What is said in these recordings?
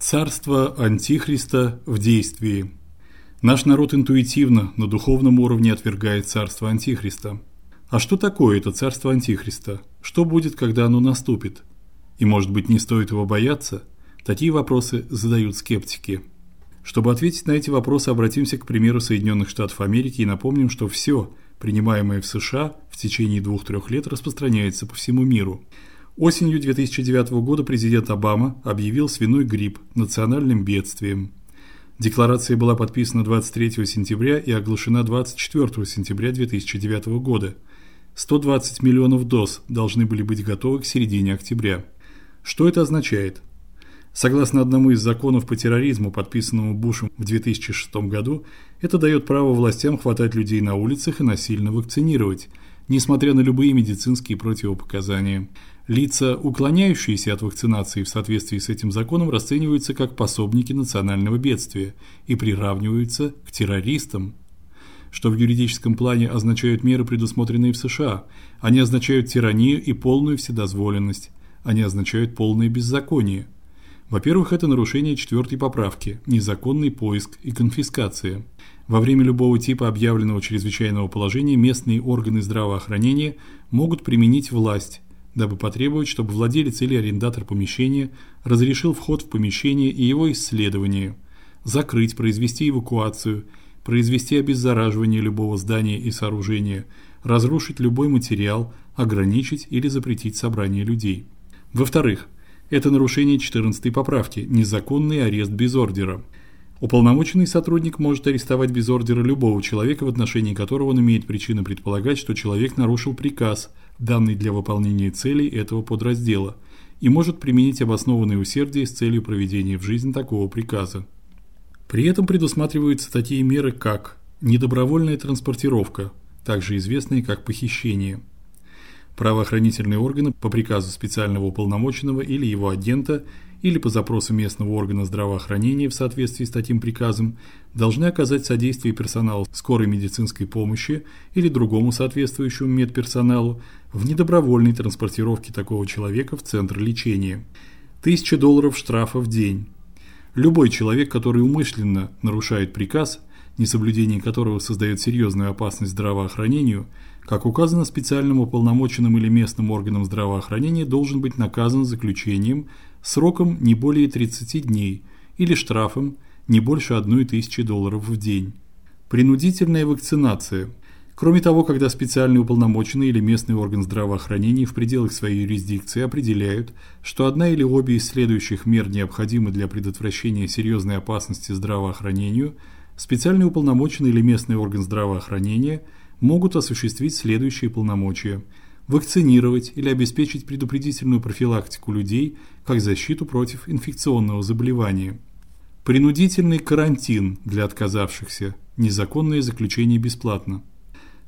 Царство Антихриста в действии. Наш народ интуитивно на духовном уровне отвергает царство Антихриста. А что такое это царство Антихриста? Что будет, когда оно наступит? И, может быть, не стоит его бояться? Такие вопросы задают скептики. Чтобы ответить на эти вопросы, обратимся к примеру Соединенных Штатов Америки и напомним, что все, принимаемое в США, в течение 2-3 лет распространяется по всему миру. Осенью 2009 года президент Обама объявил свиной грипп национальным бедствием. Декларация была подписана 23 сентября и оглашена 24 сентября 2009 года. 120 миллионов доз должны были быть готовы к середине октября. Что это означает? Согласно одному из законов по терроризму, подписанному Бушем в 2006 году, это дает право властям хватать людей на улицах и насильно вакцинировать, несмотря на любые медицинские противопоказания. Лица, уклоняющиеся от вакцинации в соответствии с этим законом, расцениваются как пособники национального бедствия и приравниваются к террористам. Что в юридическом плане означают меры, предусмотренные в США? Они означают тиранию и полную вседозволенность. Они означают полное беззаконие. Во-первых, это нарушение четвертой поправки незаконный поиск и конфискация. Во время любого типа объявленного чрезвычайного положения местные органы здравоохранения могут применить власть дабы потребовать, чтобы владелец или арендатор помещения разрешил вход в помещение и его исследование, закрыть, произвести эвакуацию, произвести обеззараживание любого здания и сооружения, разрушить любой материал, ограничить или запретить собрание людей. Во-вторых, это нарушение 14 поправки незаконный арест без ордера. Уполномоченный сотрудник может арестовать без ордера любого человека, в отношении которого он имеет причины предполагать, что человек нарушил приказ, данный для выполнения целей этого подраздела, и может применить обоснованное усердие с целью проведения в жизнь такого приказа. При этом предусматриваются такие меры, как недобровольная транспортировка, также известные как похищение. Правоохранительные органы по приказу специального уполномоченного или его агента или по запросу местного органа здравоохранения в соответствии с таким приказом должны оказать содействие персоналу скорой медицинской помощи или другому соответствующему медперсоналу в недобровольной транспортировке такого человека в центр лечения. 1000 долларов штрафа в день. Любой человек, который умышленно нарушает приказ, несоблюдение которого создает серьезную опасность здравоохранению, как указано специальным уполномоченным или местным органом здравоохранения, должен быть наказан заключением сроком не более 30 дней или штрафом не больше 1000 долларов в день. Принудительная вакцинация. Кроме того, когда специальный уполномоченный или местный орган здравоохранения в пределах своей юрисдикции определяют, что одна или обе из следующих мер необходимы для предотвращения серьезной опасности здравоохранению, специальный уполномоченный или местный орган здравоохранения могут осуществить следующие полномочия – вакцинировать или обеспечить предупредительную профилактику людей как защиту против инфекционного заболевания. Принудительный карантин для отказавшихся, незаконное заключение бесплатно.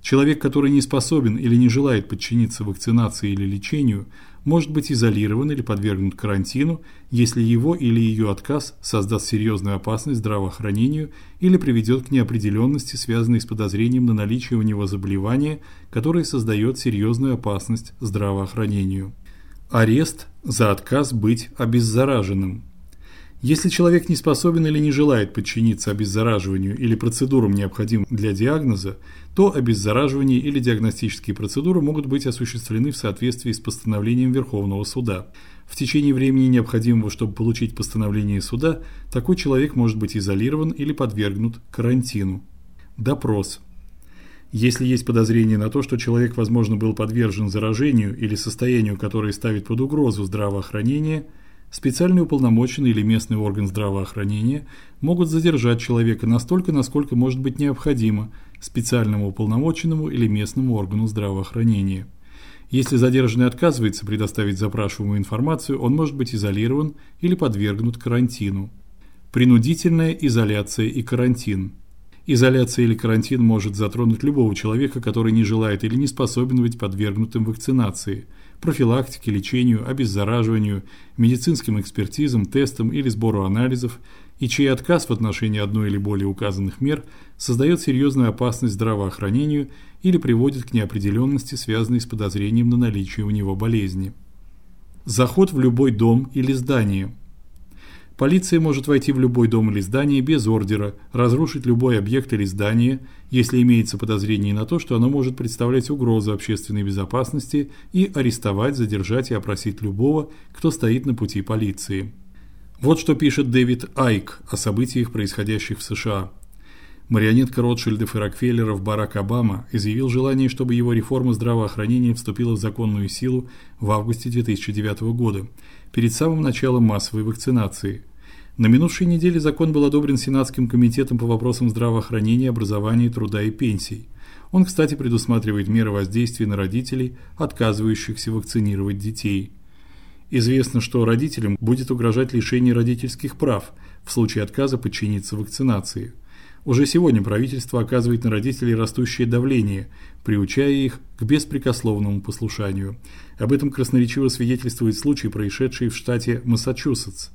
Человек, который не способен или не желает подчиниться вакцинации или лечению, может быть изолирован или подвергнут карантину, если его или ее отказ создаст серьезную опасность здравоохранению или приведет к неопределенности, связанной с подозрением на наличие у него заболевания, которое создает серьезную опасность здравоохранению. Арест за отказ быть обеззараженным. Если человек не способен или не желает подчиниться обеззараживанию или процедурам, необходимым для диагноза, то обеззараживание или диагностические процедуры могут быть осуществлены в соответствии с постановлением Верховного суда. В течение времени, необходимого, чтобы получить постановление суда, такой человек может быть изолирован или подвергнут карантину. Допрос. Если есть подозрение на то, что человек, возможно, был подвержен заражению или состоянию, которое ставит под угрозу здравоохранение – Специальный уполномоченный или местный орган здравоохранения могут задержать человека настолько, насколько может быть необходимо специальному уполномоченному или местному органу здравоохранения. Если задержанный отказывается предоставить запрашиваемую информацию, он может быть изолирован или подвергнут карантину. Принудительная изоляция и карантин. Изоляция или карантин может затронуть любого человека, который не желает или не способен быть подвергнутым вакцинации – профилактике, лечению, обеззараживанию, медицинским экспертизам, тестам или сбору анализов, и чей отказ в отношении одной или более указанных мер создает серьезную опасность здравоохранению или приводит к неопределенности, связанной с подозрением на наличие у него болезни. Заход в любой дом или здание. Полиция может войти в любой дом или здание без ордера, разрушить любой объект или здание, если имеется подозрение на то, что оно может представлять угрозу общественной безопасности, и арестовать, задержать и опросить любого, кто стоит на пути полиции. Вот что пишет Дэвид Айк о событиях, происходящих в США. Марионетка Ротшильдов и Рокфеллеров Барак Обама изъявил желание, чтобы его реформа здравоохранения вступила в законную силу в августе 2009 года перед самым началом массовой вакцинации. На минувшей неделе закон был одобрен Сенатским комитетом по вопросам здравоохранения, образования, труда и пенсий. Он, кстати, предусматривает меры воздействия на родителей, отказывающихся вакцинировать детей. Известно, что родителям будет угрожать лишение родительских прав в случае отказа подчиниться вакцинации. Уже сегодня правительство оказывает на родителей растущее давление, приучая их к беспрекословному послушанию. Об этом красноречиво свидетельствует случай, происшедший в штате Массачусетс.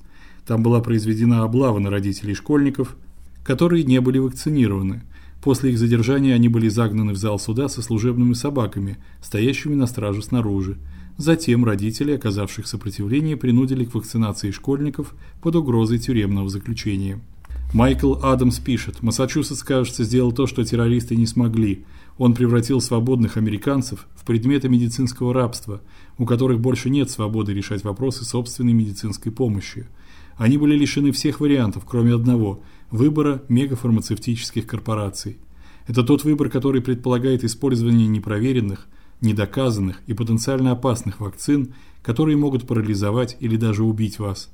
Там была произведена облава на родителей школьников, которые не были вакцинированы. После их задержания они были загнаны в зал суда со служебными собаками, стоящими на страже снаружи. Затем родители, оказавших сопротивление, принудили к вакцинации школьников под угрозой тюремного заключения. Майкл Адамс пишет: Массачусетс, кажется, сделал то, что террористы не смогли. Он превратил свободных американцев в предметы медицинского рабства, у которых больше нет свободы решать вопросы собственной медицинской помощи. Они были лишены всех вариантов, кроме одного выбора мегафармацевтических корпораций. Это тот выбор, который предполагает использование непроверенных, недоказанных и потенциально опасных вакцин, которые могут парализовать или даже убить вас.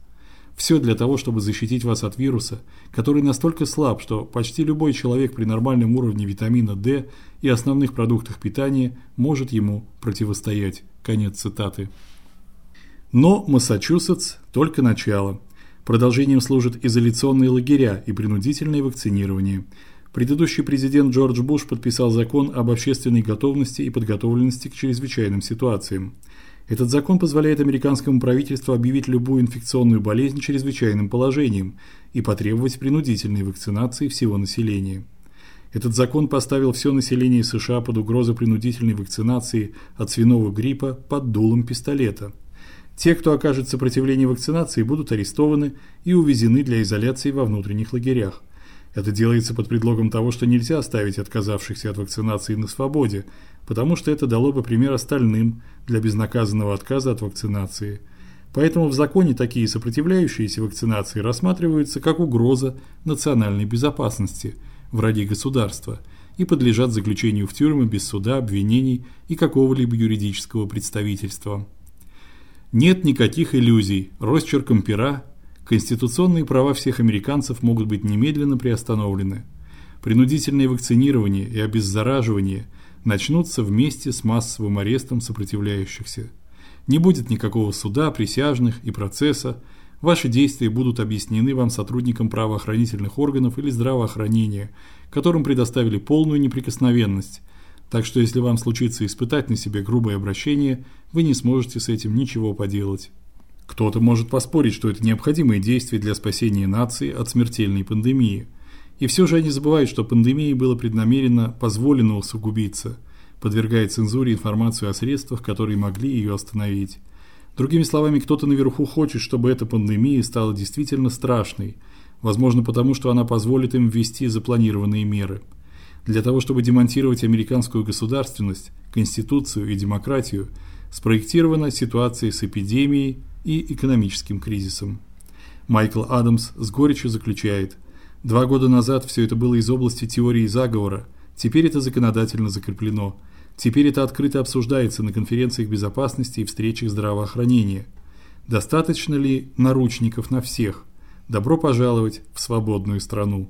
Все для того, чтобы защитить вас от вируса, который настолько слаб, что почти любой человек при нормальном уровне витамина D и основных продуктах питания может ему противостоять. Конец цитаты. Но Массачусетс только начало. Продолжением служат изоляционные лагеря и принудительное вакцинирование. Предыдущий президент Джордж Буш подписал закон об общественной готовности и подготовленности к чрезвычайным ситуациям. Этот закон позволяет американскому правительству объявить любую инфекционную болезнь чрезвычайным положением и потребовать принудительной вакцинации всего населения. Этот закон поставил все население США под угрозу принудительной вакцинации от свиного гриппа под дулом пистолета. Те, кто окажет сопротивление вакцинации, будут арестованы и увезены для изоляции во внутренних лагерях. Это делается под предлогом того, что нельзя оставить отказавшихся от вакцинации на свободе, потому что это дало бы пример остальным для безнаказанного отказа от вакцинации. Поэтому в законе такие сопротивляющиеся вакцинации рассматриваются как угроза национальной безопасности, враги государства и подлежат заключению в тюрьмы без суда, обвинений и какого-либо юридического представительства. Нет никаких иллюзий. Росчерком пера конституционные права всех американцев могут быть немедленно приостановлены. Принудительное вакцинирование и обеззараживание начнутся вместе с массовым арестом сопротивляющихся. Не будет никакого суда, присяжных и процесса. Ваши действия будут объяснены вам сотрудникам правоохранительных органов или здравоохранения, которым предоставили полную неприкосновенность так что если вам случится испытать на себе грубое обращение, вы не сможете с этим ничего поделать. Кто-то может поспорить, что это необходимые действия для спасения нации от смертельной пандемии. И все же они забывают, что пандемии было преднамеренно позволено усугубиться, подвергая цензуре информацию о средствах, которые могли ее остановить. Другими словами, кто-то наверху хочет, чтобы эта пандемия стала действительно страшной, возможно, потому что она позволит им ввести запланированные меры – для того, чтобы демонтировать американскую государственность, конституцию и демократию, спроектирована ситуация с эпидемией и экономическим кризисом. Майкл Адамс с горечью заключает: два года назад все это было из области теории заговора, теперь это законодательно закреплено. Теперь это открыто обсуждается на конференциях безопасности и встречах здравоохранения. Достаточно ли наручников на всех? Добро пожаловать в свободную страну.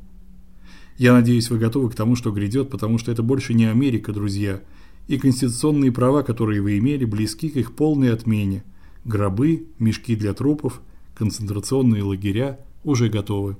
Я надеюсь, вы готовы к тому, что грядет, потому что это больше не Америка, друзья. И конституционные права, которые вы имели, близки к их полной отмене. Гробы, мешки для трупов, концентрационные лагеря уже готовы.